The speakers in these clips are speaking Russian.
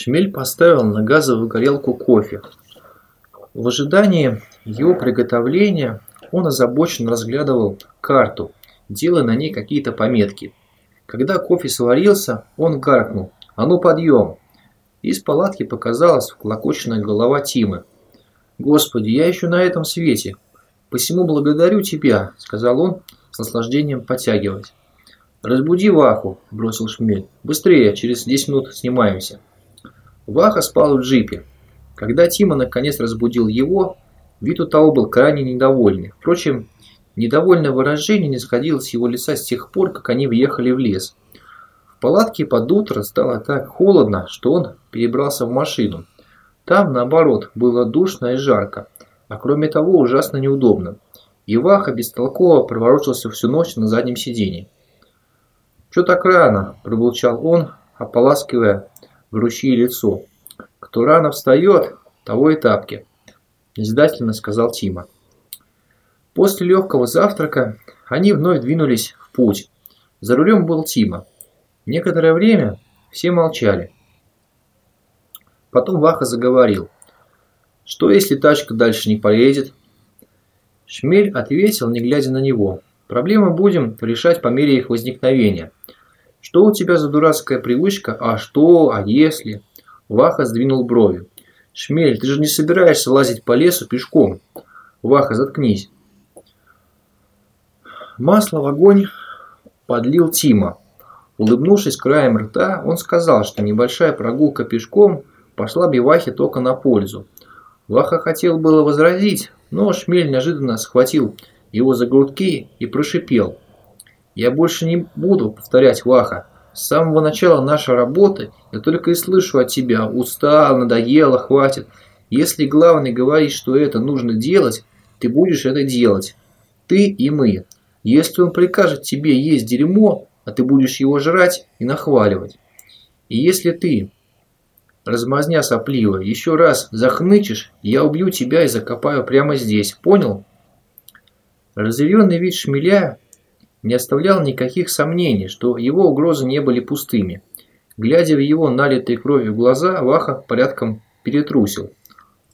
Шмель поставил на газовую горелку кофе. В ожидании его приготовления он озабоченно разглядывал карту, делая на ней какие-то пометки. Когда кофе сварился, он гаркнул «А ну подъем!». Из палатки показалась вклокоченная голова Тимы. «Господи, я еще на этом свете! Посему благодарю тебя», — сказал он, с наслаждением подтягиваясь. «Разбуди Ваху», – бросил Шмель. «Быстрее, через 10 минут снимаемся». Ваха спал в джипе. Когда Тима наконец разбудил его, вид у того был крайне недовольный. Впрочем, недовольное выражение не сходило с его лица с тех пор, как они въехали в лес. В палатке под утро стало так холодно, что он перебрался в машину. Там, наоборот, было душно и жарко, а кроме того ужасно неудобно. И Ваха бестолково проворочился всю ночь на заднем сиденье. «Чё так рано?» – пробурчал он, ополаскивая в лицо. «Кто рано встает, того и тапки», – издательно сказал Тима. После легкого завтрака они вновь двинулись в путь. За рулем был Тима. Некоторое время все молчали. Потом Ваха заговорил. «Что, если тачка дальше не поедет?» Шмель ответил, не глядя на него. «Проблемы будем решать по мере их возникновения. Что у тебя за дурацкая привычка? А что? А если? Ваха сдвинул брови. Шмель, ты же не собираешься лазить по лесу пешком. Ваха, заткнись. Масло в огонь подлил Тима. Улыбнувшись краем рта, он сказал, что небольшая прогулка пешком пошла бы Вахе только на пользу. Ваха хотел было возразить, но Шмель неожиданно схватил его за грудки и прошипел – я больше не буду повторять Ваха. С самого начала нашей работы я только и слышу от тебя «устал», «надоело», «хватит». Если главный говорит, что это нужно делать, ты будешь это делать. Ты и мы. Если он прикажет тебе есть дерьмо, а ты будешь его жрать и нахваливать. И если ты, размазня сопливая, еще раз захнычешь, я убью тебя и закопаю прямо здесь. Понял? Разъяренный вид шмеля не оставлял никаких сомнений, что его угрозы не были пустыми. Глядя в его налитые кровью глаза, Ваха порядком перетрусил.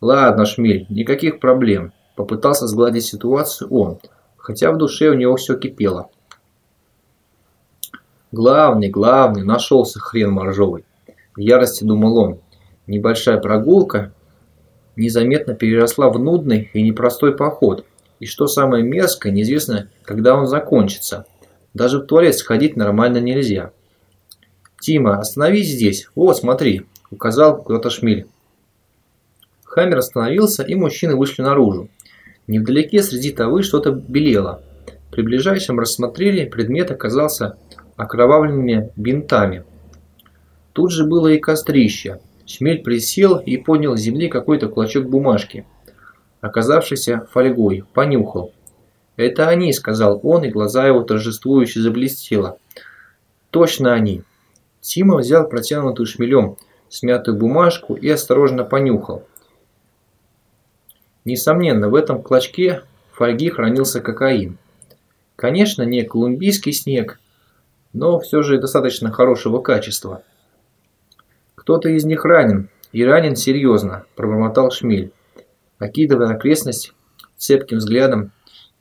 «Ладно, Шмель, никаких проблем», – попытался сгладить ситуацию он, хотя в душе у него все кипело. «Главный, главный, нашелся хрен моржовый», – в ярости думал он. Небольшая прогулка незаметно переросла в нудный и непростой поход – и что самое мерзкое, неизвестно, когда он закончится. Даже в туалет сходить нормально нельзя. «Тима, остановись здесь. Вот, смотри», – указал куда-то шмель. Хаммер остановился, и мужчины вышли наружу. Невдалеке среди тавы что-то белело. При ближайшем рассмотрели предмет оказался окровавленными бинтами. Тут же было и кострище. Шмель присел и поднял с земли какой-то клочок бумажки оказавшийся фольгой, понюхал. «Это они», – сказал он, и глаза его торжествующе заблестело. «Точно они». Тима взял протянутую шмелем смятую бумажку и осторожно понюхал. Несомненно, в этом клочке фольги хранился кокаин. Конечно, не колумбийский снег, но все же достаточно хорошего качества. «Кто-то из них ранен, и ранен серьезно», – пробормотал Шмель окидывая окрестность цепким взглядом,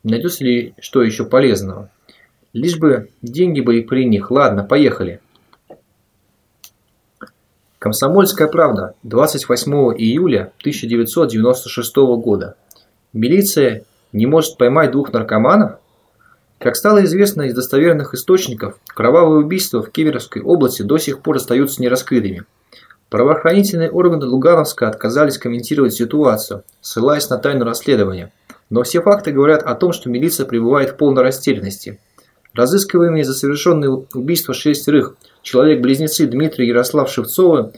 не найдется ли что еще полезного. Лишь бы деньги были при них. Ладно, поехали. Комсомольская правда. 28 июля 1996 года. Милиция не может поймать двух наркоманов? Как стало известно из достоверных источников, кровавые убийства в Кемеровской области до сих пор остаются нераскрытыми. Правоохранительные органы Лугановска отказались комментировать ситуацию, ссылаясь на тайну расследования. Но все факты говорят о том, что милиция пребывает в полной растерянности. Разыскиваемые за совершенные убийства шестерых человек-близнецы Дмитрий и Ярослав Шевцовы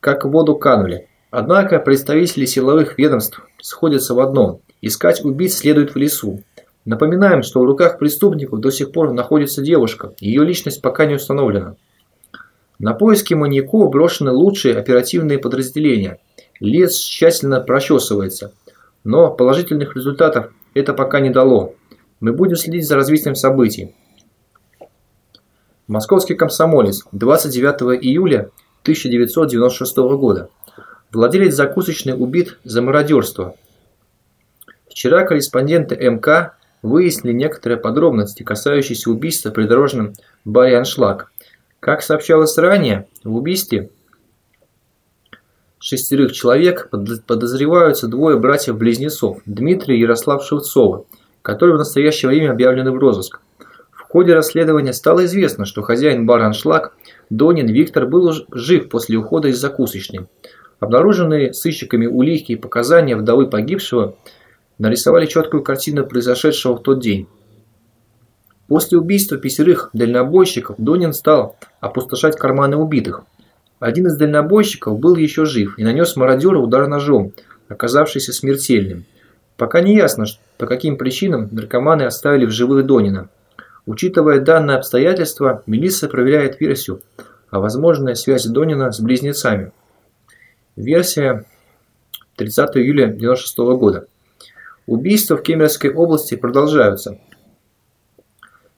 как в воду канули. Однако представители силовых ведомств сходятся в одном – искать убийц следует в лесу. Напоминаем, что в руках преступников до сих пор находится девушка, ее личность пока не установлена. На поиски маньяков брошены лучшие оперативные подразделения. Лес тщательно прочесывается. Но положительных результатов это пока не дало. Мы будем следить за развитием событий. Московский комсомолец. 29 июля 1996 года. Владелец закусочной убит за мародерство. Вчера корреспонденты МК выяснили некоторые подробности, касающиеся убийства в придорожном баре «Аншлаг». Как сообщалось ранее, в убийстве шестерых человек подозреваются двое братьев-близнецов Дмитрий и Ярослав Шевцова, которые в настоящее время объявлены в розыск. В ходе расследования стало известно, что хозяин бара «Аншлаг» Донин Виктор был жив после ухода из закусочной. Обнаруженные сыщиками улики и показания вдовы погибшего нарисовали четкую картину произошедшего в тот день. После убийства пятерых дальнобойщиков Донин стал опустошать карманы убитых. Один из дальнобойщиков был еще жив и нанес мародеру удар ножом, оказавшийся смертельным. Пока не ясно, по каким причинам наркоманы оставили в живых Донина. Учитывая данное обстоятельство, милиция проверяет версию о возможной связи Донина с близнецами. Версия 30 июля 1996 года. Убийства в Кемеровской области продолжаются.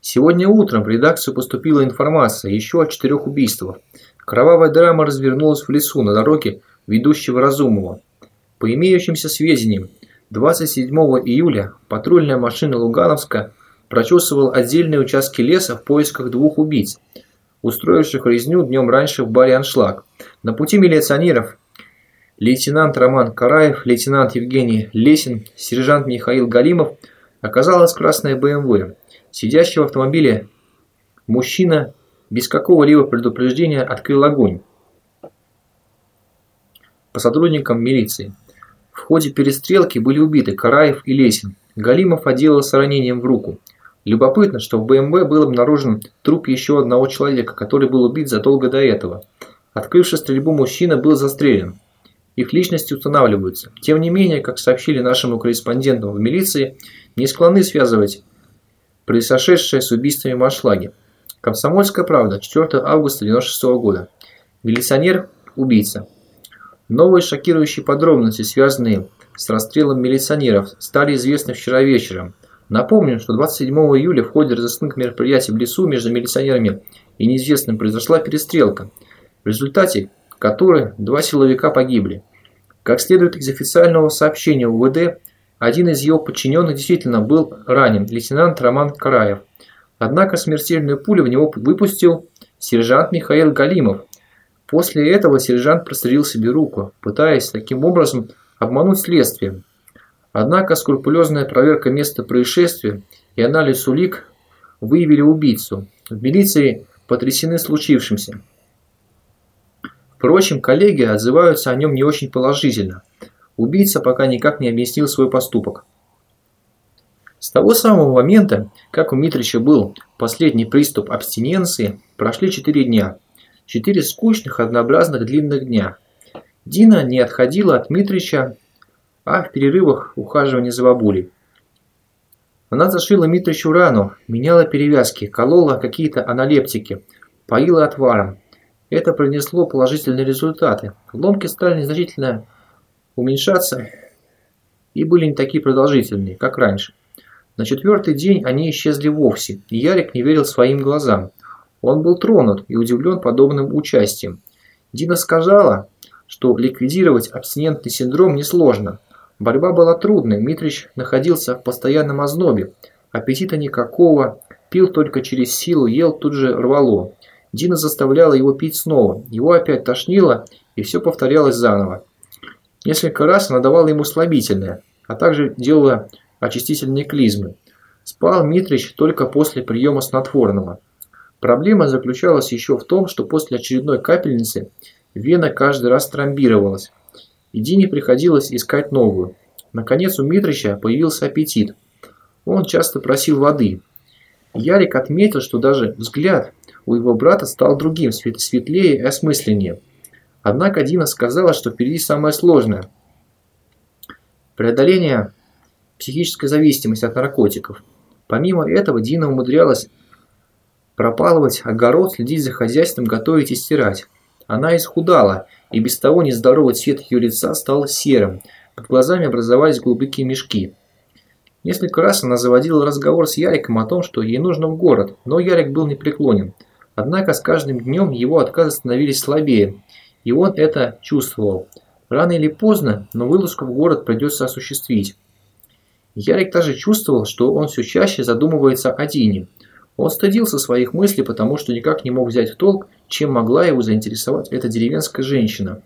Сегодня утром в редакцию поступила информация еще о четырех убийствах. Кровавая драма развернулась в лесу на дороге, ведущего Разумова. По имеющимся сведениям, 27 июля патрульная машина Лугановска прочесывала отдельные участки леса в поисках двух убийц, устроивших резню днем раньше в баре «Аншлаг». На пути милиционеров лейтенант Роман Караев, лейтенант Евгений Лесин, сержант Михаил Галимов оказалась красная БМВ. Сидящий в автомобиле мужчина без какого-либо предупреждения открыл огонь по сотрудникам милиции. В ходе перестрелки были убиты Караев и Лесин. Галимов отделался ранением в руку. Любопытно, что в БМВ был обнаружен труп еще одного человека, который был убит задолго до этого. Открывший стрельбу мужчина был застрелен. Их личности устанавливаются. Тем не менее, как сообщили нашему корреспонденту в милиции, не склонны связывать произошедшее с убийствами Машлаги. Комсомольская правда, 4 августа 1996 года. Милиционер – убийца. Новые шокирующие подробности, связанные с расстрелом милиционеров, стали известны вчера вечером. Напомню, что 27 июля в ходе разыскных мероприятий в лесу между милиционерами и неизвестным произошла перестрелка, в результате которой два силовика погибли. Как следует из официального сообщения УВД, один из его подчиненных действительно был ранен, лейтенант Роман Караев. Однако смертельную пулю в него выпустил сержант Михаил Галимов. После этого сержант прострелил себе руку, пытаясь таким образом обмануть следствие. Однако скрупулезная проверка места происшествия и анализ улик выявили убийцу. В милиции потрясены случившимся. Впрочем, коллеги отзываются о нем не очень положительно. Убийца пока никак не объяснил свой поступок. С того самого момента, как у Митрича был последний приступ абстиненции, прошли четыре дня. Четыре скучных, однообразных длинных дня. Дина не отходила от Митрича, а в перерывах ухаживания за бабулей. Она зашила Митричу рану, меняла перевязки, колола какие-то аналептики, поила отваром, это принесло положительные результаты. Ломки стали незначительно уменьшаться и были не такие продолжительные, как раньше. На четвертый день они исчезли вовсе, и Ярик не верил своим глазам. Он был тронут и удивлен подобным участием. Дина сказала, что ликвидировать абстинентный синдром несложно. Борьба была трудной, Митрич находился в постоянном ознобе, аппетита никакого, пил только через силу, ел тут же рвало. Дина заставляла его пить снова, его опять тошнило, и все повторялось заново. Несколько раз она давала ему слабительное, а также делала очистительные клизмы. Спал Митрич только после приема снотворного. Проблема заключалась еще в том, что после очередной капельницы вена каждый раз тромбировалась, и Дине приходилось искать новую. Наконец у Митрича появился аппетит. Он часто просил воды. Ярик отметил, что даже взгляд у его брата стал другим, светлее и осмысленнее. Однако Дина сказала, что впереди самое сложное – преодоление психической зависимости от наркотиков. Помимо этого, Дина умудрялась пропалывать огород, следить за хозяйством, готовить и стирать. Она исхудала, и без того нездоровый цвет ее лица стал серым, под глазами образовались глубокие мешки. Несколько раз она заводила разговор с Яриком о том, что ей нужно в город, но Ярик был непреклонен – Однако с каждым днем его отказы становились слабее, и он это чувствовал. Рано или поздно, но вылазку в город придется осуществить. Ярик также чувствовал, что он все чаще задумывается о Дине. Он стыдился своих мыслей, потому что никак не мог взять в толк, чем могла его заинтересовать эта деревенская женщина.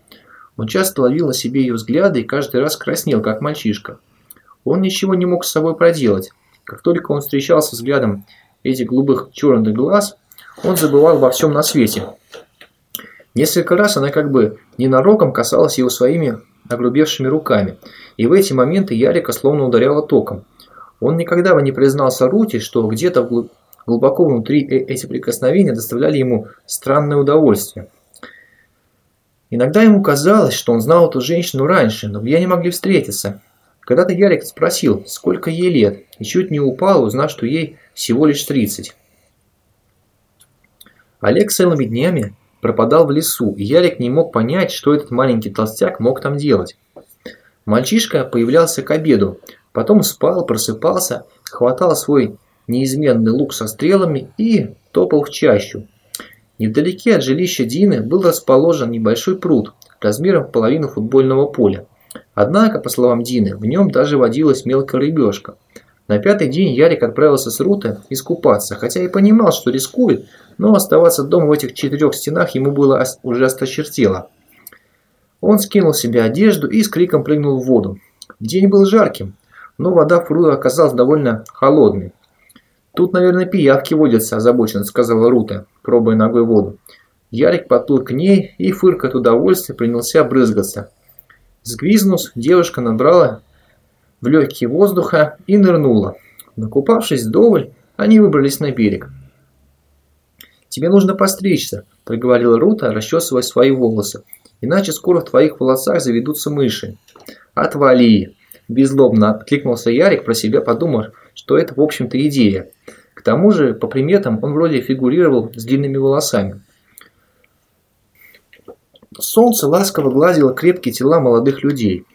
Он часто ловил на себе ее взгляды и каждый раз краснел, как мальчишка. Он ничего не мог с собой проделать. Как только он встречался взглядом этих голубых черных глаз, он забывал во всем на свете. Несколько раз она как бы ненароком касалась его своими огрубевшими руками, и в эти моменты Ярика словно ударяла током. Он никогда бы не признался Рути, что где-то глубоко внутри э, эти прикосновения доставляли ему странное удовольствие. Иногда ему казалось, что он знал эту женщину раньше, но где они могли встретиться. Когда-то Ярик спросил, сколько ей лет, и чуть не упал, узнав, что ей всего лишь 30. Олег целыми днями пропадал в лесу, и Ярик не мог понять, что этот маленький толстяк мог там делать. Мальчишка появлялся к обеду, потом спал, просыпался, хватал свой неизменный лук со стрелами и топал в чащу. Невдалеке от жилища Дины был расположен небольшой пруд размером в половину футбольного поля. Однако, по словам Дины, в нем даже водилась мелкая рыбешка. На пятый день Ярик отправился с Рута искупаться, хотя и понимал, что рискует, но оставаться дома в этих четырех стенах ему было уже осточертело. Он скинул себе одежду и с криком прыгнул в воду. День был жарким, но вода в пруду оказалась довольно холодной. «Тут, наверное, пиявки водятся», – озабоченно сказала Рута, пробуя ногой воду. Ярик подплыл к ней и, фыркая от удовольствия, принялся брызгаться. Сгвизнув, девушка набрала в легкие воздуха и нырнула. Накупавшись вдоволь, они выбрались на берег. «Тебе нужно постричься», – проговорила Рута, расчесывая свои волосы. «Иначе скоро в твоих волосах заведутся мыши». «Отвали!» – беззлобно откликнулся Ярик, про себя подумав, что это, в общем-то, идея. К тому же, по приметам, он вроде фигурировал с длинными волосами. Солнце ласково гладило крепкие тела молодых людей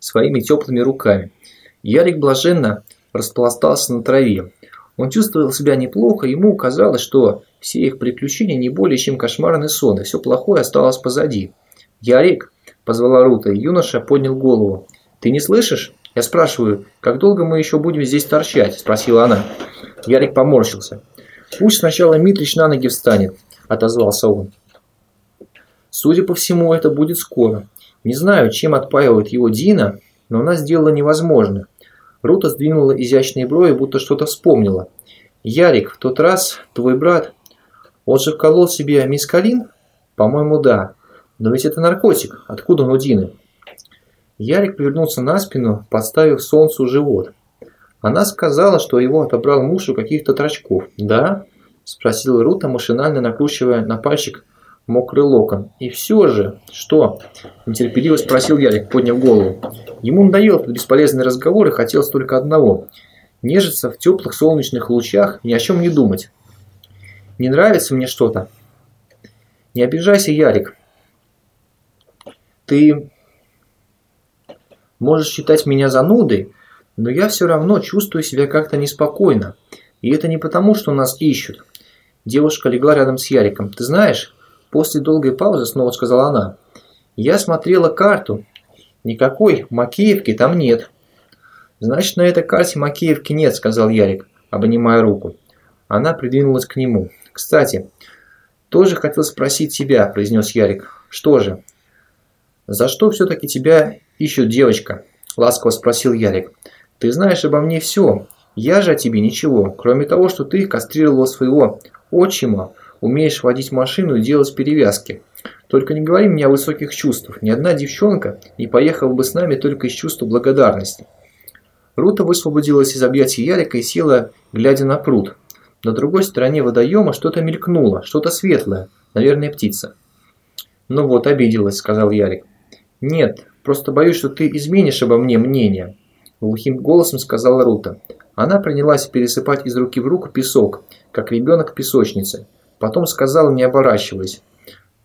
своими теплыми руками. Ярик блаженно распластался на траве. Он чувствовал себя неплохо, ему казалось, что все их приключения не более чем кошмарный сон, и все плохое осталось позади. «Ярик!» – позвала Рута, и юноша поднял голову. «Ты не слышишь?» «Я спрашиваю, как долго мы еще будем здесь торчать?» – спросила она. Ярик поморщился. «Пусть сначала Митрич на ноги встанет», – отозвался он. «Судя по всему, это будет скоро. Не знаю, чем отпаивает его Дина, но она сделала невозможное. Рута сдвинула изящные брови, будто что-то вспомнила. «Ярик, в тот раз твой брат, он же вколол себе мискалин?» «По-моему, да. Но ведь это наркотик. Откуда он у Дины?» Ярик повернулся на спину, подставив солнцу живот. Она сказала, что его отобрал муж у каких-то трачков. «Да?» – спросила Рута, машинально накручивая на пальчик мокрый локон. «И все же, что?» – нетерпеливо спросил Ярик, подняв голову. Ему надоел этот бесполезный разговор и хотелось только одного – нежиться в теплых солнечных лучах, ни о чем не думать. «Не нравится мне что-то?» «Не обижайся, Ярик. Ты можешь считать меня занудой, но я все равно чувствую себя как-то неспокойно. И это не потому, что нас ищут. Девушка легла рядом с Яриком. Ты знаешь, После долгой паузы снова сказала она. «Я смотрела карту. Никакой Макеевки там нет». «Значит, на этой карте Макеевки нет», – сказал Ярик, обнимая руку. Она придвинулась к нему. «Кстати, тоже хотел спросить тебя», – произнес Ярик. «Что же?» «За что все-таки тебя ищут девочка?» – ласково спросил Ярик. «Ты знаешь обо мне все. Я же о тебе ничего, кроме того, что ты кастрировала своего отчима, умеешь водить машину и делать перевязки. Только не говори мне о высоких чувствах. Ни одна девчонка не поехала бы с нами только из чувства благодарности. Рута высвободилась из объятий Ярика и села, глядя на пруд. На другой стороне водоема что-то мелькнуло, что-то светлое, наверное, птица. «Ну вот, обиделась», — сказал Ярик. «Нет, просто боюсь, что ты изменишь обо мне мнение», — глухим голосом сказала Рута. Она принялась пересыпать из руки в руку песок, как ребенок песочнице. Потом сказала, не оборачиваясь.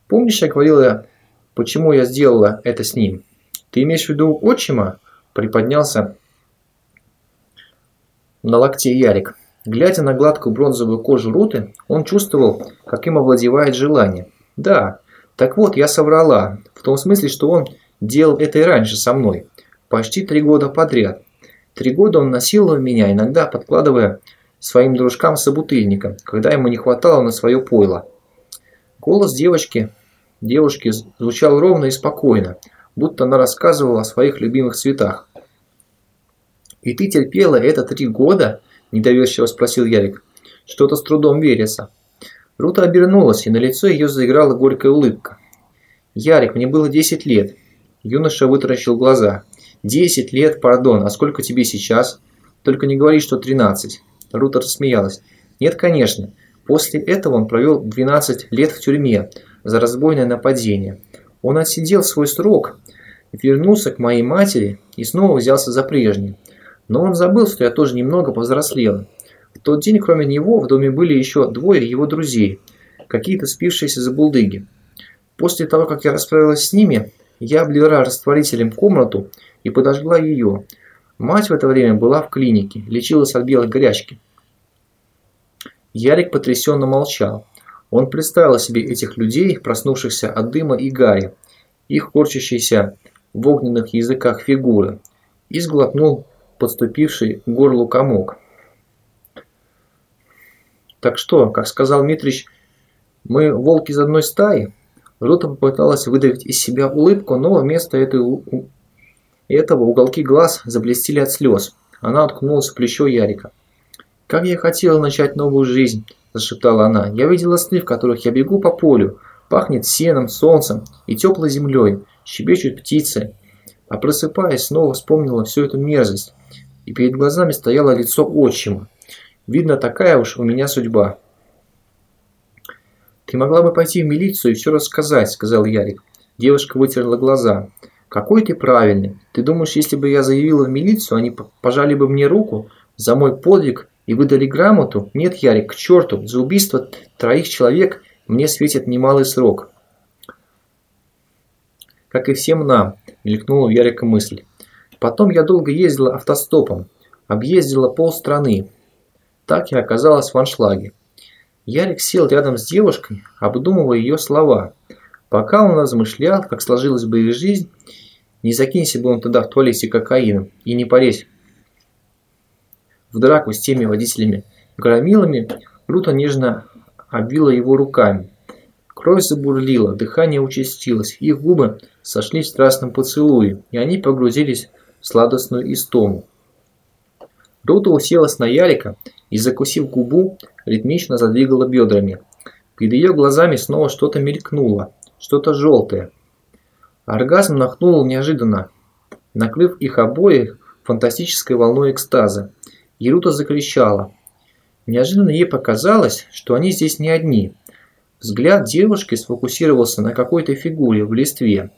«Помнишь, я говорила, почему я сделала это с ним? Ты имеешь в виду отчима?» Приподнялся на локте Ярик. Глядя на гладкую бронзовую кожу Руты, он чувствовал, как им овладевает желание. Да, так вот, я соврала, в том смысле, что он делал это и раньше со мной, почти три года подряд. Три года он насиловал меня, иногда подкладывая своим дружкам-собутыльникам, когда ему не хватало на свое пойло. Голос девочки, девушки звучал ровно и спокойно, будто она рассказывала о своих любимых цветах. «И ты терпела это три года?» – недоверчиво спросил Ярик. Что-то с трудом верится. Рута обернулась, и на лицо ее заиграла горькая улыбка. «Ярик, мне было 10 лет». Юноша вытаращил глаза. «Десять лет, пардон, а сколько тебе сейчас?» «Только не говори, что 13». Рута рассмеялась. «Нет, конечно. После этого он провел 12 лет в тюрьме за разбойное нападение. Он отсидел свой срок, вернулся к моей матери и снова взялся за прежнее. Но он забыл, что я тоже немного повзрослела. В тот день, кроме него, в доме были еще двое его друзей, какие-то спившиеся забулдыги. После того, как я расправилась с ними, я облила растворителем комнату и подожгла ее. Мать в это время была в клинике, лечилась от белой горячки. Ярик потрясенно молчал. Он представил себе этих людей, проснувшихся от дыма и гари, их корчащиеся в огненных языках фигуры, и сглотнул подступивший к горлу комок. «Так что, как сказал Митрич, мы волки из одной стаи?» Рута попыталась выдавить из себя улыбку, но вместо этой, этого уголки глаз заблестели от слез. Она уткнулась в плечо Ярика. «Как я хотела начать новую жизнь!» – зашептала она. «Я видела сны, в которых я бегу по полю. Пахнет сеном, солнцем и теплой землей. Щебечут птицы. А просыпаясь, снова вспомнила всю эту мерзость. И перед глазами стояло лицо отчима. Видно, такая уж у меня судьба. «Ты могла бы пойти в милицию и все рассказать», – сказал Ярик. Девушка вытерла глаза. «Какой ты правильный. Ты думаешь, если бы я заявила в милицию, они пожали бы мне руку за мой подвиг и выдали грамоту? Нет, Ярик, к черту, за убийство троих человек мне светит немалый срок». «Как и всем нам», – мелькнула у Ярика мысль. «Потом я долго ездила автостопом, объездила полстраны. Так я оказалась в аншлаге. Ярик сел рядом с девушкой, обдумывая ее слова. Пока он размышлял, как сложилась бы их жизнь, не закинься бы он тогда в туалете кокаином и не полезь в драку с теми водителями-громилами, Рута нежно обвила его руками. Кровь забурлила, дыхание участилось, их губы сошлись в страстном поцелуе, и они погрузились в сладостную истому. Рута уселась на Ярика и, закусив губу, ритмично задвигала бедрами. Перед ее глазами снова что-то мелькнуло, что-то желтое. Оргазм нахнул неожиданно, накрыв их обоих фантастической волной экстаза. Ерута закричала. Неожиданно ей показалось, что они здесь не одни. Взгляд девушки сфокусировался на какой-то фигуре в листве,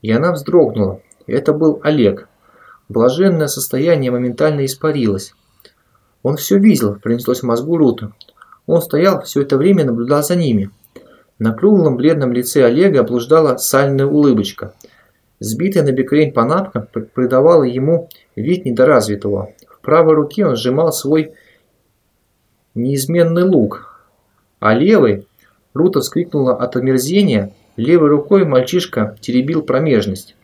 и она вздрогнула. Это был Олег. Блаженное состояние моментально испарилось. Он все видел, принеслось в мозгу Руту. Он стоял все это время и наблюдал за ними. На круглом бледном лице Олега блуждала сальная улыбочка. Сбитая на бекрень панапка придавала ему вид недоразвитого. В правой руке он сжимал свой неизменный лук, а левой Рута вскрикнула от омерзения, левой рукой мальчишка теребил промежность.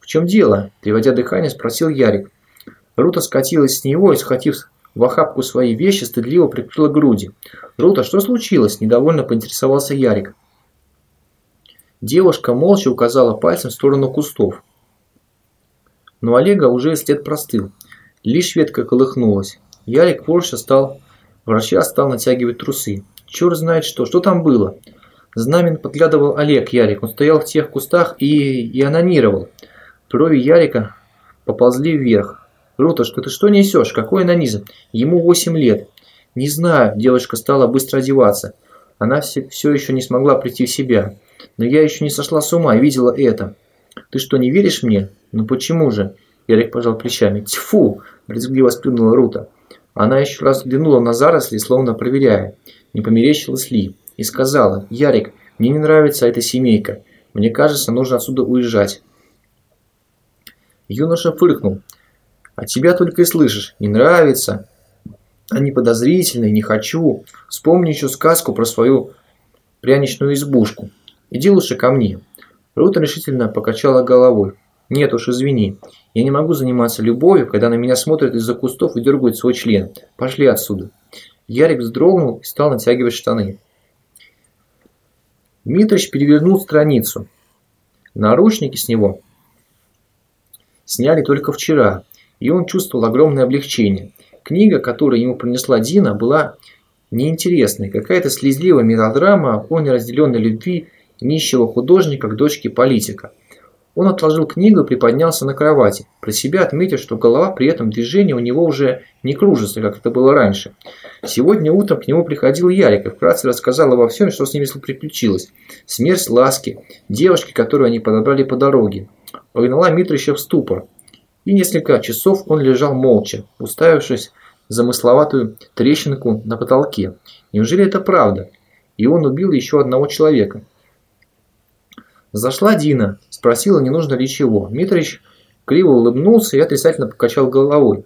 «В чем дело?» – приводя дыхание, спросил Ярик. Рута скатилась с него и, схватив в охапку свои вещи, стыдливо прикрыла груди. «Рута, что случилось?» – недовольно поинтересовался Ярик. Девушка молча указала пальцем в сторону кустов. Но Олега уже след простыл. Лишь ветка колыхнулась. Ярик Порша стал... Врача стал натягивать трусы. Черт знает что. Что там было? Знамен подглядывал Олег Ярик. Он стоял в тех кустах и, и анонировал. Брови Ярика поползли вверх. «Рутушка, ты что несешь? Какой анонизм? Ему 8 лет». «Не знаю». Девочка стала быстро одеваться. Она все, все еще не смогла прийти в себя. «Но я еще не сошла с ума и видела это». «Ты что, не веришь мне?» «Ну почему же?» Ярик пожал плечами. «Тьфу!» – брезгливо сплюнула Рута. Она еще раз взглянула на заросли, словно проверяя, не померещилась ли, и сказала, «Ярик, мне не нравится эта семейка. Мне кажется, нужно отсюда уезжать». Юноша фыркнул. «А тебя только и слышишь. Не нравится. Они подозрительные, не хочу. Вспомни еще сказку про свою пряничную избушку. Иди лучше ко мне. Рута решительно покачала головой. Нет уж, извини. Я не могу заниматься любовью, когда на меня смотрят из-за кустов и дергают свой член. Пошли отсюда. Ярик вздрогнул и стал натягивать штаны. Митрич перевернул страницу. Наручники с него сняли только вчера, и он чувствовал огромное облегчение. Книга, которую ему принесла Дина, была неинтересной, какая-то слезливая мелодрама о неразделенной любви нищего художника к дочке политика. Он отложил книгу и приподнялся на кровати, про себя отметив, что голова при этом движении у него уже не кружится, как это было раньше. Сегодня утром к нему приходил Ярик и вкратце рассказал обо всем, что с ними приключилось. Смерть Ласки, девушки, которую они подобрали по дороге, погнала Митрича в ступор. И несколько часов он лежал молча, уставившись в замысловатую трещинку на потолке. Неужели это правда? И он убил еще одного человека. Зашла Дина, спросила, не нужно ли чего. Митрич криво улыбнулся и отрицательно покачал головой.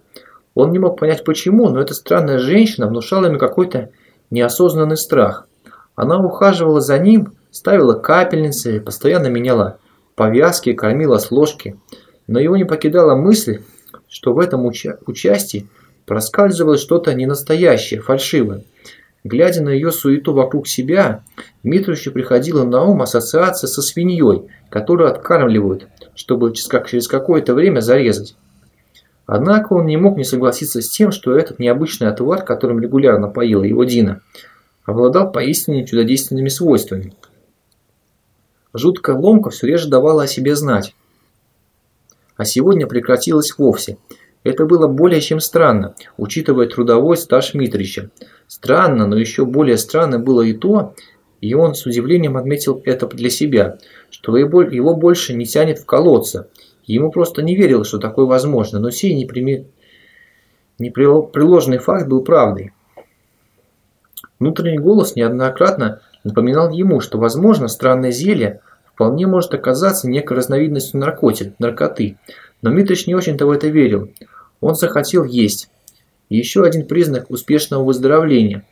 Он не мог понять почему, но эта странная женщина внушала ему какой-то неосознанный страх. Она ухаживала за ним, ставила капельницы, постоянно меняла повязки, кормила с ложки. Но его не покидала мысль, что в этом уча участии проскальзывало что-то ненастоящее, фальшивое. Глядя на ее суету вокруг себя, Митричу приходила на ум ассоциация со свиньей, которую откармливают, чтобы через какое-то время зарезать. Однако он не мог не согласиться с тем, что этот необычный отвар, которым регулярно поила его Дина, обладал поистине чудодейственными свойствами. Жуткая ломка все реже давала о себе знать. А сегодня прекратилась вовсе. Это было более чем странно, учитывая трудовой стаж Митрича. Странно, но еще более странно было и то, и он с удивлением отметил это для себя, что его больше не тянет в колодца. Ему просто не верилось, что такое возможно, но сей неприми... непреложный факт был правдой. Внутренний голос неоднократно напоминал ему, что, возможно, странное зелье вполне может оказаться некой разновидностью наркоти, наркоты, но Митрич не очень-то в это верил. Он захотел есть. еще один признак успешного выздоровления,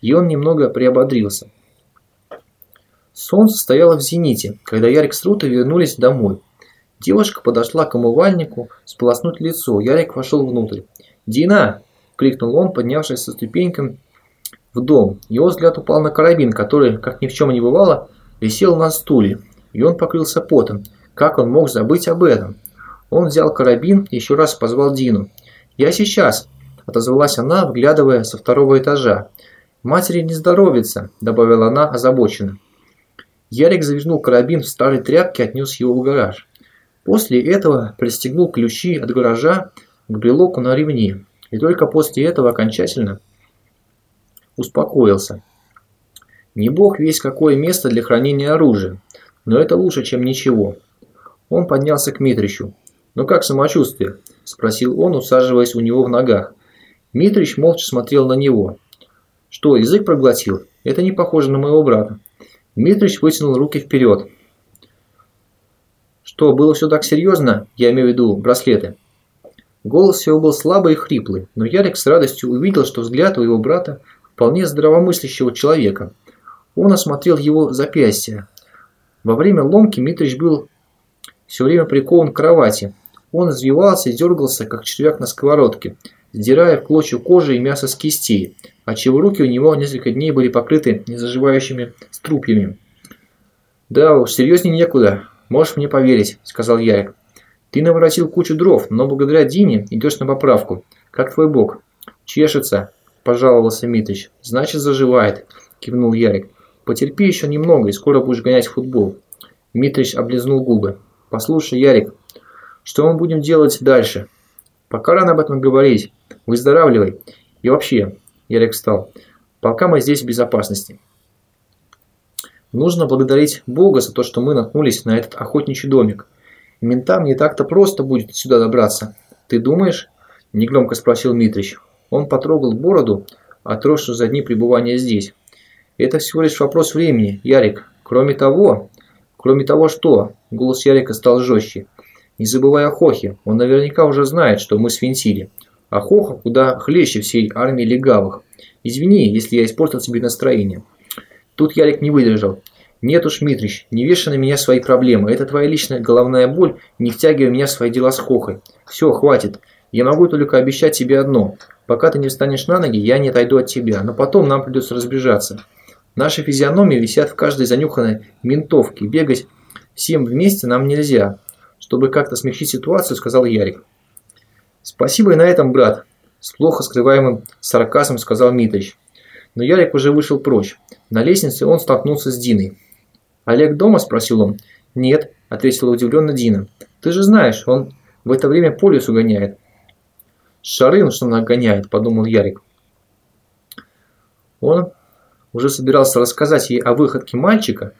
и он немного приободрился. Солнце стояло в зените, когда Ярик с Рутой вернулись домой. Девушка подошла к умывальнику сполоснуть лицо. Ярик вошел внутрь. «Дина!» – крикнул он, поднявшись со ступеньками в дом. Его взгляд упал на карабин, который, как ни в чем не бывало, висел на стуле. И он покрылся потом. Как он мог забыть об этом? Он взял карабин и еще раз позвал Дину. «Я сейчас!» – отозвалась она, вглядывая со второго этажа. «Матери не здоровится», – добавила она озабоченно. Ярик завернул карабин в старой тряпке и отнес его в гараж. После этого пристегнул ключи от гаража к брелоку на ремне. И только после этого окончательно успокоился. Не бог весь какое место для хранения оружия, но это лучше, чем ничего. Он поднялся к Митричу. «Ну как самочувствие?» – спросил он, усаживаясь у него в ногах. Митрич молча смотрел на него. «Что, язык проглотил? Это не похоже на моего брата». Дмитрич вытянул руки вперед. Что, было все так серьезно? Я имею в виду браслеты. Голос его был слабый и хриплый, но Ярик с радостью увидел, что взгляд у его брата вполне здравомыслящего человека. Он осмотрел его запястье. Во время ломки Митрич был все время прикован к кровати. Он извивался и дергался, как червяк на сковородке, сдирая в клочья кожи и мясо с кистей, отчего руки у него несколько дней были покрыты незаживающими струпьями. «Да уж, серьезнее некуда, можешь мне поверить», – сказал Ярик. «Ты наворотил кучу дров, но благодаря Дине идешь на поправку. Как твой бог?» «Чешется», – пожаловался Митрич. «Значит, заживает», – кивнул Ярик. «Потерпи еще немного, и скоро будешь гонять в футбол». Митрич облизнул губы. «Послушай, Ярик, что мы будем делать дальше?» «Пока рано об этом говорить. Выздоравливай. И вообще, Ярик встал. «Пока мы здесь в безопасности». Нужно благодарить Бога за то, что мы наткнулись на этот охотничий домик. Ментам не так-то просто будет сюда добраться. Ты думаешь? Негромко спросил Митрич. Он потрогал бороду, отросшую за дни пребывания здесь. Это всего лишь вопрос времени, Ярик. Кроме того... Кроме того что? Голос Ярика стал жестче. Не забывай о Хохе. Он наверняка уже знает, что мы свинтили. а Хоха куда хлеще всей армии легавых. Извини, если я испортил тебе настроение. Тут Ярик не выдержал. Нет уж, Митрич, не вешай на меня свои проблемы. Это твоя личная головная боль, не втягивай меня в свои дела с Хохой. Все, хватит. Я могу только обещать тебе одно. Пока ты не встанешь на ноги, я не отойду от тебя. Но потом нам придется разбежаться. Наши физиономии висят в каждой занюханной ментовке. Бегать всем вместе нам нельзя. Чтобы как-то смягчить ситуацию, сказал Ярик. Спасибо и на этом, брат. С плохо скрываемым сарказмом сказал Митрич. Но Ярик уже вышел прочь. На лестнице он столкнулся с Диной. «Олег дома?» – спросил он. «Нет», – ответила удивленно Дина. «Ты же знаешь, он в это время по лесу гоняет». «Шары он что нагоняет», – подумал Ярик. Он уже собирался рассказать ей о выходке мальчика,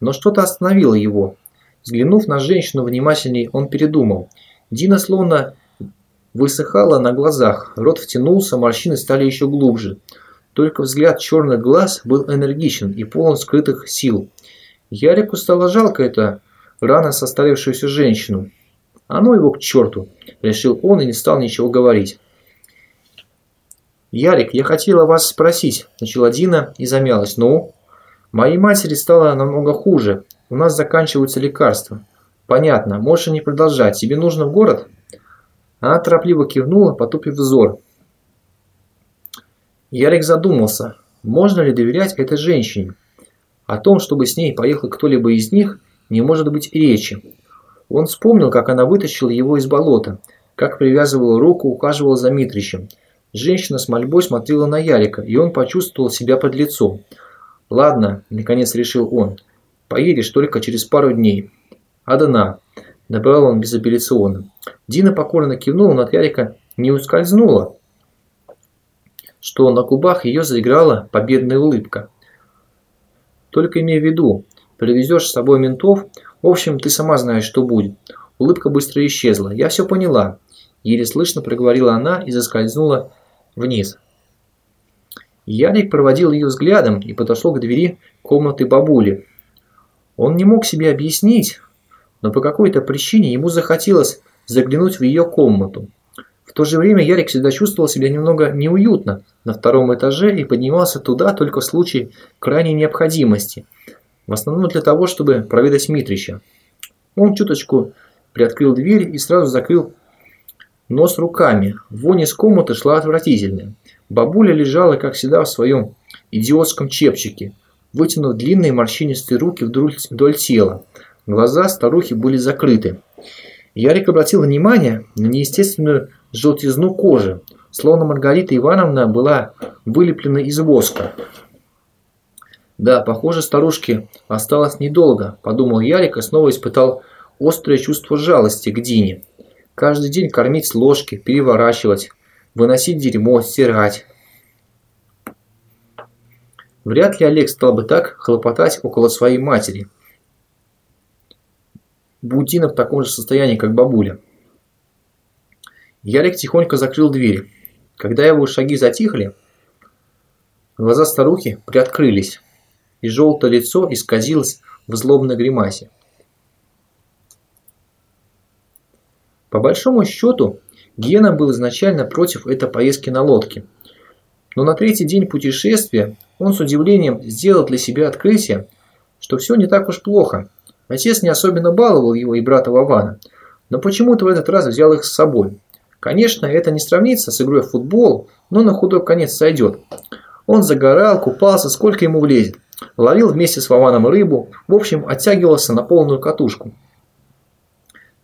но что-то остановило его. Взглянув на женщину внимательней, он передумал. Дина словно высыхала на глазах, рот втянулся, морщины стали еще глубже. Только взгляд черных глаз был энергичен и полон скрытых сил. Ярику стало жалко это рано состарившуюся женщину. «А ну его к черту!» – решил он и не стал ничего говорить. «Ярик, я хотела вас спросить», – начала Дина и замялась. «Ну?» «Моей матери стало намного хуже. У нас заканчиваются лекарства». «Понятно. Можешь не продолжать. Тебе нужно в город?» Она торопливо кивнула, потупив взор. Ярик задумался, можно ли доверять этой женщине. О том, чтобы с ней поехал кто-либо из них, не может быть и речи. Он вспомнил, как она вытащила его из болота, как привязывала руку, ухаживала за Митричем. Женщина с мольбой смотрела на Ярика, и он почувствовал себя под лицом. «Ладно», – наконец решил он, – «поедешь только через пару дней». «Адана», – добавил он безапелляционно. Дина покорно кивнула, но от Ярика не ускользнула, что на губах ее заиграла победная улыбка. «Только имей в виду, привезешь с собой ментов, в общем, ты сама знаешь, что будет». Улыбка быстро исчезла. «Я все поняла», – еле слышно проговорила она и заскользнула вниз. Ярик проводил ее взглядом и подошел к двери комнаты бабули. Он не мог себе объяснить, но по какой-то причине ему захотелось заглянуть в ее комнату. В то же время Ярик всегда чувствовал себя немного неуютно на втором этаже и поднимался туда только в случае крайней необходимости, в основном для того, чтобы проведать Митрича. Он чуточку приоткрыл дверь и сразу закрыл нос руками. Вонь из комнаты шла отвратительная. Бабуля лежала, как всегда, в своем идиотском чепчике, вытянув длинные морщинистые руки вдоль, вдоль тела. Глаза старухи были закрыты. Ярик обратил внимание на неестественную желтизну кожи, словно Маргарита Ивановна была вылеплена из воска. «Да, похоже, старушке осталось недолго», – подумал Ярик и снова испытал острое чувство жалости к Дине. Каждый день кормить с ложки, переворачивать, выносить дерьмо, стирать. Вряд ли Олег стал бы так хлопотать около своей матери – Бутина в таком же состоянии, как бабуля. Ярик тихонько закрыл дверь. Когда его шаги затихли, глаза старухи приоткрылись, и желтое лицо исказилось в злобной гримасе. По большому счету, Гена был изначально против этой поездки на лодке. Но на третий день путешествия он с удивлением сделал для себя открытие, что все не так уж плохо – Отец не особенно баловал его и брата Вована, но почему-то в этот раз взял их с собой. Конечно, это не сравнится с игрой в футбол, но на худой конец сойдет. Он загорал, купался, сколько ему влезет. Ловил вместе с Вованом рыбу, в общем, оттягивался на полную катушку.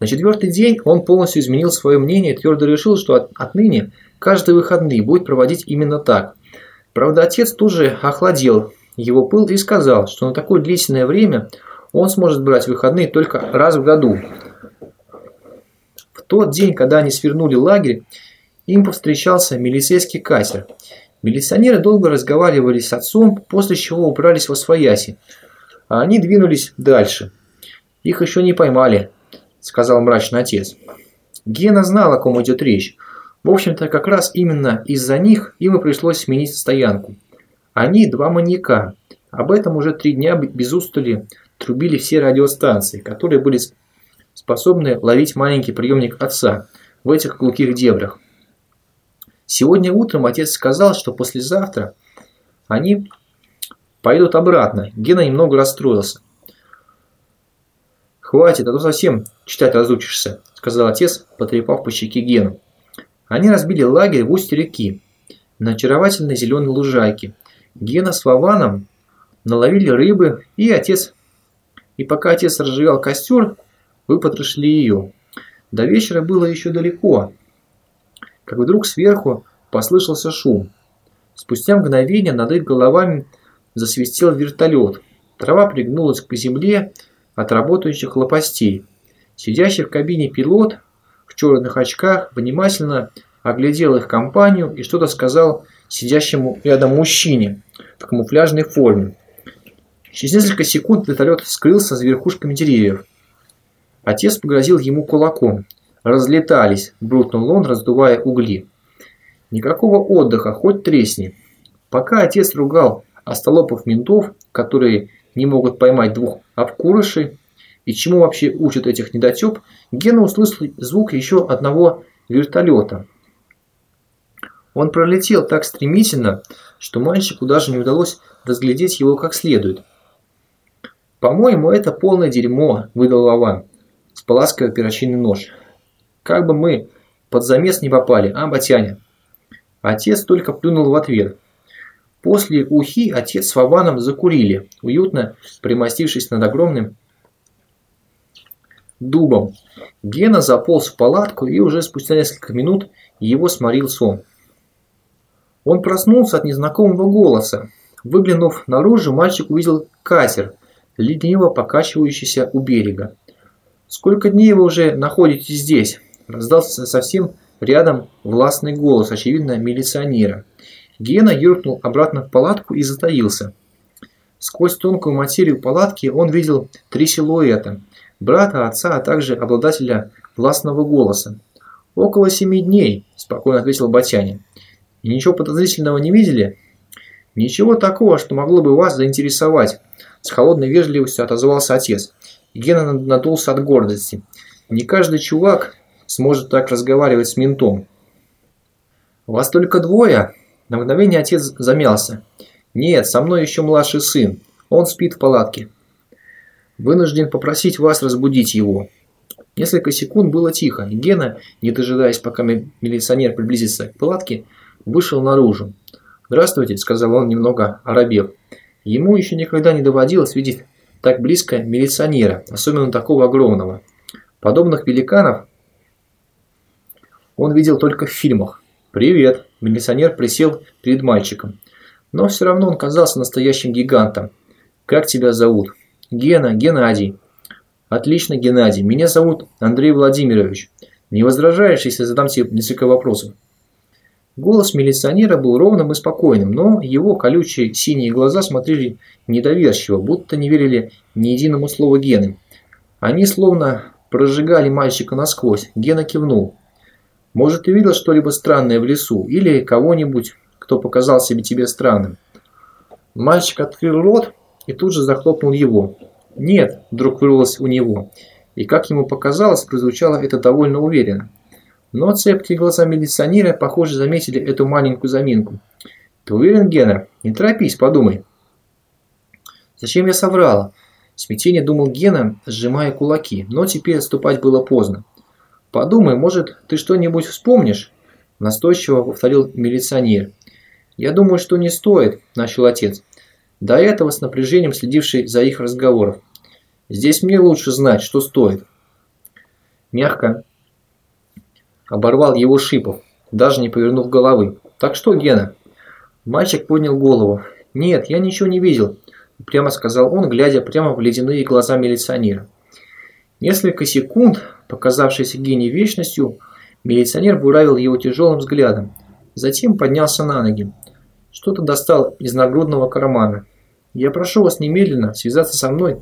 На четвертый день он полностью изменил свое мнение и твердо решил, что от, отныне каждые выходные будет проводить именно так. Правда, отец тут же охладел его пыл и сказал, что на такое длительное время он сможет брать выходные только раз в году. В тот день, когда они свернули лагерь, им повстречался милицейский катер. Милиционеры долго разговаривали с отцом, после чего убрались во свояси, а они двинулись дальше. «Их еще не поймали», – сказал мрачный отец. Гена знал, о ком идет речь. В общем-то, как раз именно из-за них им и пришлось сменить стоянку. Они два маньяка. Об этом уже три дня без устали трубили все радиостанции, которые были способны ловить маленький приемник отца в этих глухих дебрях. Сегодня утром отец сказал, что послезавтра они пойдут обратно. Гена немного расстроился. «Хватит, а то совсем читать разучишься», – сказал отец, потрепав по щеке Гену. Они разбили лагерь в устье реки, на очаровательной зеленой лужайке. Гена с Вованом наловили рыбы, и отец... И пока отец разжигал костер, выпотрошили ее. До вечера было еще далеко, как вдруг сверху послышался шум. Спустя мгновение над их головами засвистел вертолет. Трава пригнулась к земле от работающих лопастей. Сидящий в кабине пилот в черных очках внимательно оглядел их компанию и что-то сказал сидящему рядом мужчине в камуфляжной форме. Через несколько секунд вертолет скрылся за верхушками деревьев. Отец погрозил ему кулаком. «Разлетались!» – брутнул он, раздувая угли. Никакого отдыха, хоть тресни. Пока отец ругал остолопов ментов, которые не могут поймать двух обкурышей, и чему вообще учат этих недотеп, Гена услышал звук еще одного вертолета. Он пролетел так стремительно, что мальчику даже не удалось разглядеть его как следует. «По-моему, это полное дерьмо», – выдал Вован, споласкивая перочинный нож. «Как бы мы под замес не попали, а, Батяня?» Отец только плюнул в ответ. После ухи отец с Вованом закурили, уютно примостившись над огромным дубом. Гена заполз в палатку и уже спустя несколько минут его сморил сон. Он проснулся от незнакомого голоса. Выглянув наружу, мальчик увидел катер, лениво покачивающийся у берега. «Сколько дней вы уже находитесь здесь?» Раздался совсем Рядом властный голос, очевидно, милиционера. Гена юркнул обратно в палатку и затаился. Сквозь тонкую материю палатки он видел три силуэта – брата, отца, а также обладателя властного голоса. «Около семи дней», – спокойно ответил Батяня. «И ничего подозрительного не видели?» «Ничего такого, что могло бы вас заинтересовать», – с холодной вежливостью отозвался отец. Гена надулся от гордости. «Не каждый чувак сможет так разговаривать с ментом. «Вас только двое?» На мгновение отец замялся. «Нет, со мной еще младший сын. Он спит в палатке. Вынужден попросить вас разбудить его». Несколько секунд было тихо. Гена, не дожидаясь, пока милиционер приблизится к палатке, вышел наружу. «Здравствуйте», – сказал он немного оробев. Ему еще никогда не доводилось видеть так близко милиционера, особенно такого огромного. Подобных великанов он видел только в фильмах. «Привет!» – милиционер присел перед мальчиком. Но все равно он казался настоящим гигантом. «Как тебя зовут?» «Гена, Геннадий». «Отлично, Геннадий. Меня зовут Андрей Владимирович. Не возражаешь, если задам тебе несколько вопросов?» Голос милиционера был ровным и спокойным, но его колючие синие глаза смотрели недоверчиво, будто не верили ни единому слову Гены. Они словно прожигали мальчика насквозь. Гена кивнул. Может, ты видел что-либо странное в лесу или кого-нибудь, кто показал себе тебе странным? Мальчик открыл рот и тут же захлопнул его. «Нет», – вдруг вырвалось у него. И, как ему показалось, прозвучало это довольно уверенно. Но цепкие глаза милиционера, похоже, заметили эту маленькую заминку. «Ты уверен, Гена? Не торопись, подумай». «Зачем я соврала?» Смятение думал Гена, сжимая кулаки, но теперь отступать было поздно. «Подумай, может, ты что-нибудь вспомнишь?» Настойчиво повторил милиционер. «Я думаю, что не стоит», – начал отец. До этого с напряжением следивший за их разговором. «Здесь мне лучше знать, что стоит». Мягко оборвал его Шипов, даже не повернув головы. «Так что, Гена?» Мальчик поднял голову. «Нет, я ничего не видел», – прямо сказал он, глядя прямо в ледяные глаза милиционера. Несколько секунд показавшийся Гене вечностью, милиционер буравил его тяжелым взглядом. Затем поднялся на ноги. Что-то достал из нагрудного кармана. «Я прошу вас немедленно связаться со мной,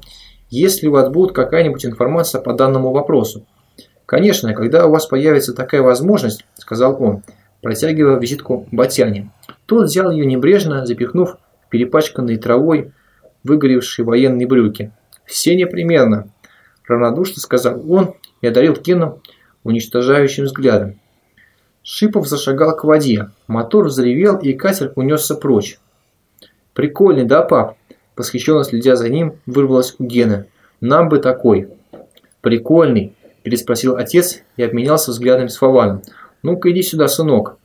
если у вас будет какая-нибудь информация по данному вопросу». «Конечно, когда у вас появится такая возможность», – сказал он, протягивая визитку Батяне. Тот взял ее небрежно, запихнув перепачканные травой выгоревшие военные брюки. «Все непременно», – равнодушно сказал он и одарил Кена уничтожающим взглядом. Шипов зашагал к воде. Мотор взревел, и катер унесся прочь. «Прикольный, да, пап?» Восхищенно следя за ним, вырвалось у Гены. «Нам бы такой!» «Прикольный!» – переспросил отец и обменялся взглядом с Фаваном. «Ну-ка иди сюда, сынок!»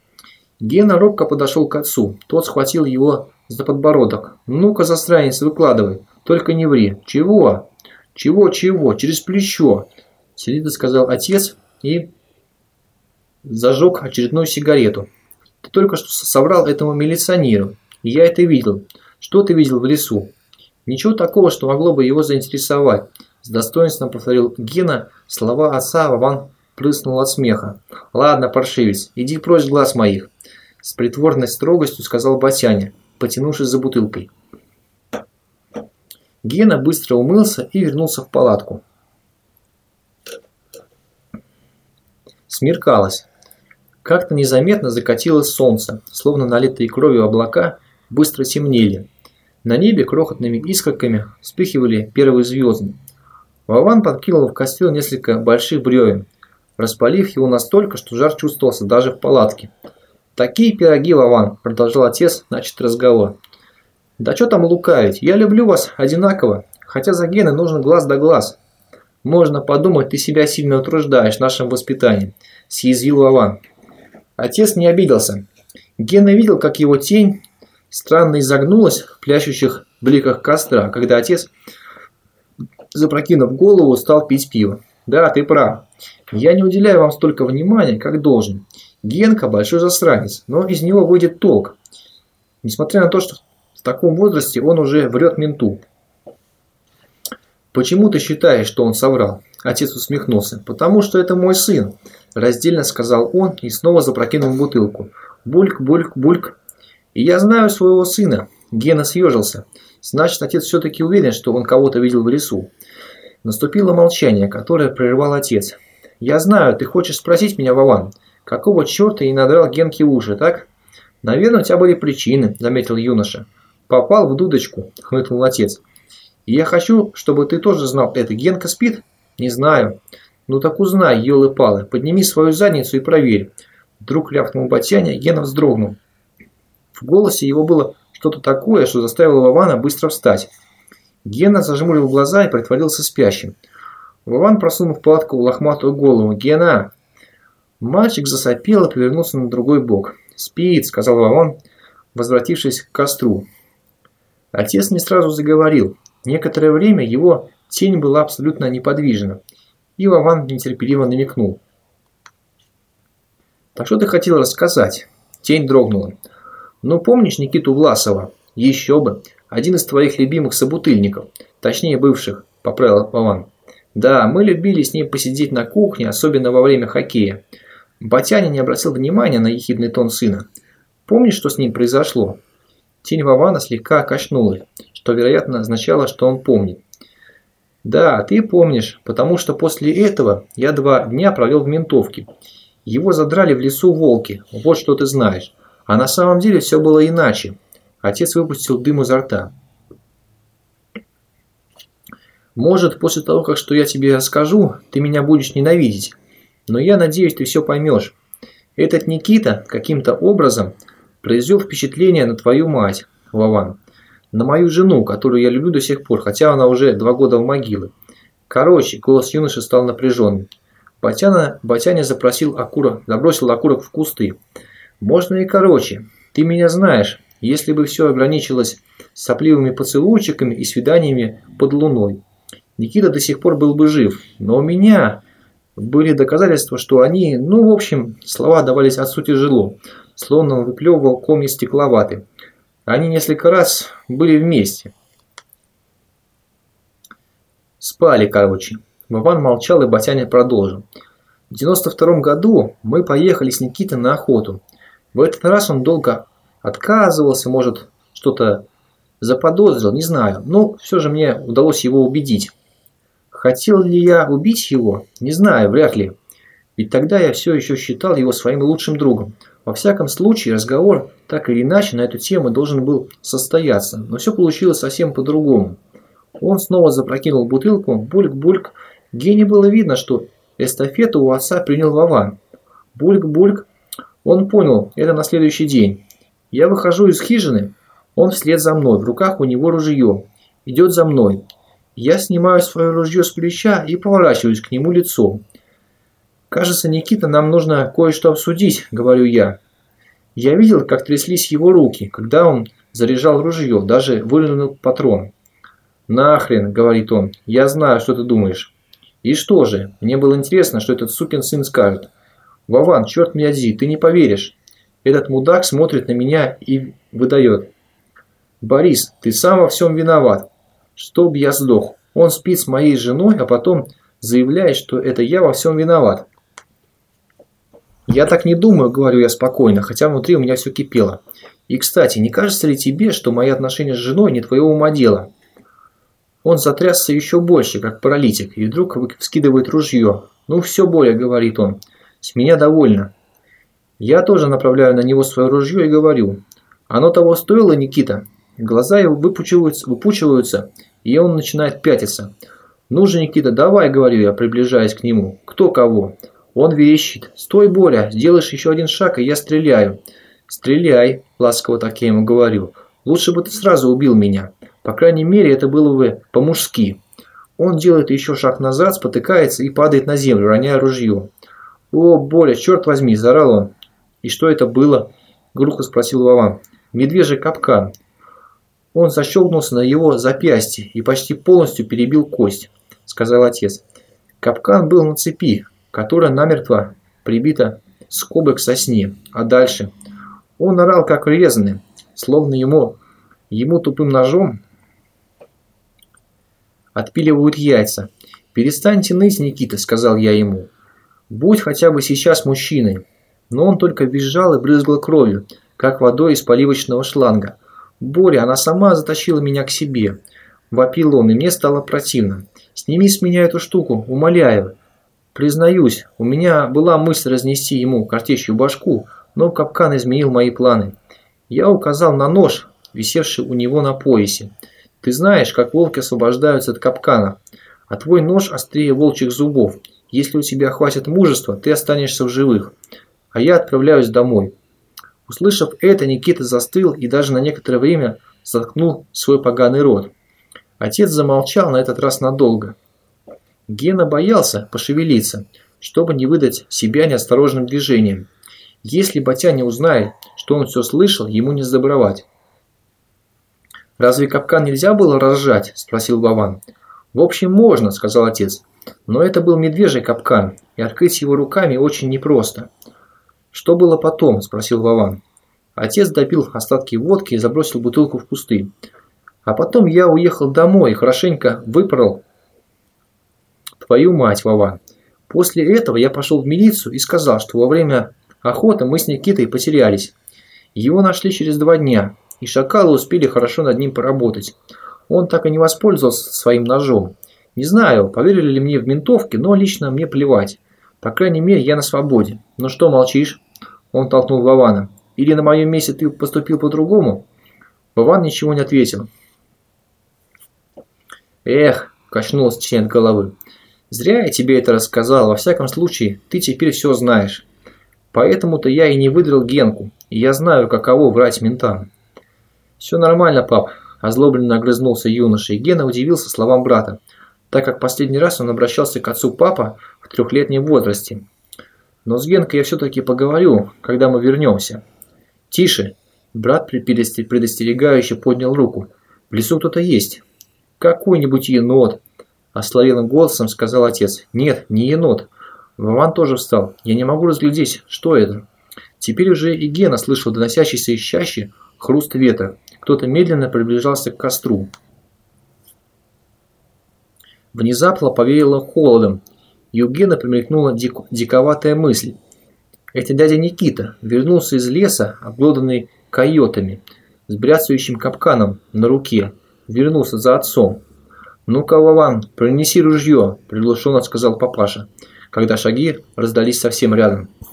Гена робко подошел к отцу. Тот схватил его за подбородок. «Ну-ка, засранец, выкладывай. Только не ври. Чего?» «Чего-чего? Через плечо!» Селида сказал отец и зажег очередную сигарету. «Ты только что соврал этому милиционеру. Я это видел. Что ты видел в лесу?» «Ничего такого, что могло бы его заинтересовать», с достоинством повторил Гена слова отца, Вован прыснул от смеха. «Ладно, паршивец, иди прочь глаз моих», с притворной строгостью сказал Батяня, потянувшись за бутылкой. Гена быстро умылся и вернулся в палатку. Смеркалось. Как-то незаметно закатилось солнце, словно налитые кровью облака быстро темнели. На небе крохотными искорками вспыхивали первые звезды. Вован подкинул в костер несколько больших бревен, распалив его настолько, что жар чувствовался даже в палатке. «Такие пироги, Вован!» – продолжал отец начат разговор. «Да что там лукавить, я люблю вас одинаково, хотя за гены нужен глаз да глаз. Можно подумать, ты себя сильно утруждаешь нашим воспитанием», – съязвил Вован. Отец не обиделся. Гена видел, как его тень странно изогнулась в плящущих бликах костра, когда отец, запрокинув голову, стал пить пиво. «Да, ты прав. Я не уделяю вам столько внимания, как должен. Генка большой засранец, но из него выйдет толк. Несмотря на то, что таком возрасте он уже врет менту. «Почему ты считаешь, что он соврал?» Отец усмехнулся. «Потому что это мой сын», – раздельно сказал он и снова запрокинул бутылку. «Бульк, бульк, бульк». «И я знаю своего сына». Гена съежился. Значит, отец все-таки уверен, что он кого-то видел в лесу. Наступило молчание, которое прервал отец. «Я знаю, ты хочешь спросить меня, Вован, какого черта я надрал Генке уши, так?» «Наверное, у тебя были причины», – заметил юноша. «Попал в дудочку», – хмыкнул отец. И «Я хочу, чтобы ты тоже знал это. Генка спит?» «Не знаю». «Ну так узнай, елы-палы, подними свою задницу и проверь». Вдруг рявкнул Батяня, Гена вздрогнул. В голосе его было что-то такое, что заставило Вована быстро встать. Гена зажмурил глаза и притворился спящим. Вован просунул в палатку лохматую голову. «Гена!» Мальчик засопел и повернулся на другой бок. «Спит», — сказал Вован, возвратившись к костру. Отец не сразу заговорил. Некоторое время его тень была абсолютно неподвижна. И Вован нетерпеливо намекнул. «Так что ты хотел рассказать?» Тень дрогнула. «Ну помнишь Никиту Власова?» «Еще бы! Один из твоих любимых собутыльников. Точнее бывших», – поправил Вован. «Да, мы любили с ним посидеть на кухне, особенно во время хоккея. Батяня не обратил внимания на ехидный тон сына. Помнишь, что с ним произошло?» Тень Вована слегка качнулась, что, вероятно, означало, что он помнит. «Да, ты помнишь, потому что после этого я два дня провел в ментовке. Его задрали в лесу волки, вот что ты знаешь. А на самом деле все было иначе. Отец выпустил дым изо рта. Может, после того, как что я тебе расскажу, ты меня будешь ненавидеть. Но я надеюсь, ты все поймешь. Этот Никита каким-то образом произвел впечатление на твою мать, Вован. На мою жену, которую я люблю до сих пор, хотя она уже два года в могиле. Короче, голос юноши стал напряженным. Батяна, Батяня запросил окурок, забросил окурок в кусты. Можно и короче. Ты меня знаешь. Если бы все ограничилось сопливыми поцелуйчиками и свиданиями под луной. Никита до сих пор был бы жив. Но у меня были доказательства, что они, ну, в общем, слова давались отцу тяжело, словно он выплевывал комья стекловаты. Они несколько раз были вместе. Спали, короче. Вован молчал, и Батяня продолжил. В 92 году мы поехали с Никитой на охоту. В этот раз он долго отказывался, может, что-то заподозрил, не знаю. Но все же мне удалось его убедить. Хотел ли я убить его? Не знаю, вряд ли. Ведь тогда я все еще считал его своим лучшим другом. Во всяком случае, разговор так или иначе на эту тему должен был состояться. Но все получилось совсем по-другому. Он снова запрокинул бутылку, бульк-бульк. Гене было видно, что эстафету у отца принял Вован. Бульк-бульк. Он понял это на следующий день. Я выхожу из хижины, он вслед за мной, в руках у него ружье. Идет за мной. Я снимаю свое ружье с плеча и поворачиваюсь к нему лицом. «Кажется, Никита, нам нужно кое-что обсудить», – говорю я. Я видел, как тряслись его руки, когда он заряжал ружье, даже выронил патрон. «Нахрен», – говорит он, – «я знаю, что ты думаешь». «И что же? Мне было интересно, что этот сукин сын скажет». «Вован, черт меня дзи, ты не поверишь». Этот мудак смотрит на меня и выдает. «Борис, ты сам во всем виноват. Чтоб я сдох. Он спит с моей женой, а потом заявляет, что это я во всем виноват. «Я так не думаю», – говорю я спокойно, хотя внутри у меня все кипело. «И, кстати, не кажется ли тебе, что мои отношения с женой не твоего ума дело?» Он затрясся еще больше, как паралитик, и вдруг вскидывает ружье. «Ну, все более», – говорит он. «С меня довольно». Я тоже направляю на него свое ружье и говорю. «Оно того стоило, Никита?» Глаза его выпучиваются, выпучиваются, и он начинает пятиться. «Ну же, Никита, давай», – говорю я, приближаясь к нему. «Кто кого?» Он верещит. «Стой, Боря, сделаешь еще один шаг, и я стреляю». «Стреляй», – ласково так я ему говорю. «Лучше бы ты сразу убил меня. По крайней мере, это было бы по-мужски». Он делает еще шаг назад, спотыкается и падает на землю, роняя ружье. «О, Боря, черт возьми!» – заорал он. «И что это было?» – глухо спросил Вован. «Медвежий капкан». Он защелкнулся на его запястье и почти полностью перебил кость, сказал отец. Капкан был на цепи, которая намертво прибита скобой к сосне. А дальше? Он орал как резанный, словно ему, ему тупым ножом отпиливают яйца. «Перестаньте ныть, Никита», — сказал я ему. «Будь хотя бы сейчас мужчиной». Но он только визжал и брызгал кровью, как водой из поливочного шланга. «Боря, она сама затащила меня к себе». Вопил он, и мне стало противно. «Сними с меня эту штуку, умоляю». Признаюсь, у меня была мысль разнести ему картечью башку, но капкан изменил мои планы. Я указал на нож, висевший у него на поясе. Ты знаешь, как волки освобождаются от капкана, а твой нож острее волчьих зубов. Если у тебя хватит мужества, ты останешься в живых. А я отправляюсь домой. Услышав это, Никита застыл и даже на некоторое время заткнул свой поганый рот. Отец замолчал на этот раз надолго. Гена боялся пошевелиться, чтобы не выдать себя неосторожным движением. Если Батя не узнает, что он все слышал, ему не сдобровать. «Разве капкан нельзя было разжать?» – спросил Вован. «В общем, можно», – сказал отец. «Но это был медвежий капкан, и открыть его руками очень непросто». «Что было потом?» – спросил Вован. Отец допил остатки водки и забросил бутылку в кусты. А потом я уехал домой и хорошенько выпорол Твою мать, Вован. После этого я пошел в милицию и сказал, что во время охоты мы с Никитой потерялись. Его нашли через два дня, и шакалы успели хорошо над ним поработать. Он так и не воспользовался своим ножом. Не знаю, поверили ли мне в ментовке, но лично мне плевать. По крайней мере, я на свободе. Ну что молчишь? Он толкнул Вована. Или на моем месте ты поступил по-другому? Вован ничего не ответил. Эх, качнулся член головы. Зря я тебе это рассказал, во всяком случае, ты теперь все знаешь. Поэтому-то я и не выдрал Генку, и я знаю, каково врать ментам. Все нормально, пап, озлобленно огрызнулся юноша, и Гена удивился словам брата, так как последний раз он обращался к отцу папа в трехлетнем возрасте. Но с Генкой я все-таки поговорю, когда мы вернемся. Тише, брат предостерегающе поднял руку. В лесу кто-то есть. Какой-нибудь енот, Ословелым голосом сказал отец. «Нет, не енот». Вован тоже встал. «Я не могу разглядеть, что это». Теперь уже и Гена слышал доносящийся из чащи хруст ветра. Кто-то медленно приближался к костру. Внезапно повеяло холодом, и у Гена примелькнула дик диковатая мысль. Это дядя Никита вернулся из леса, обглоданный койотами, с бряцающим капканом на руке, вернулся за отцом. «Ну-ка, Вован, принеси ружье», – приглушенно сказал папаша, когда шаги раздались совсем рядом.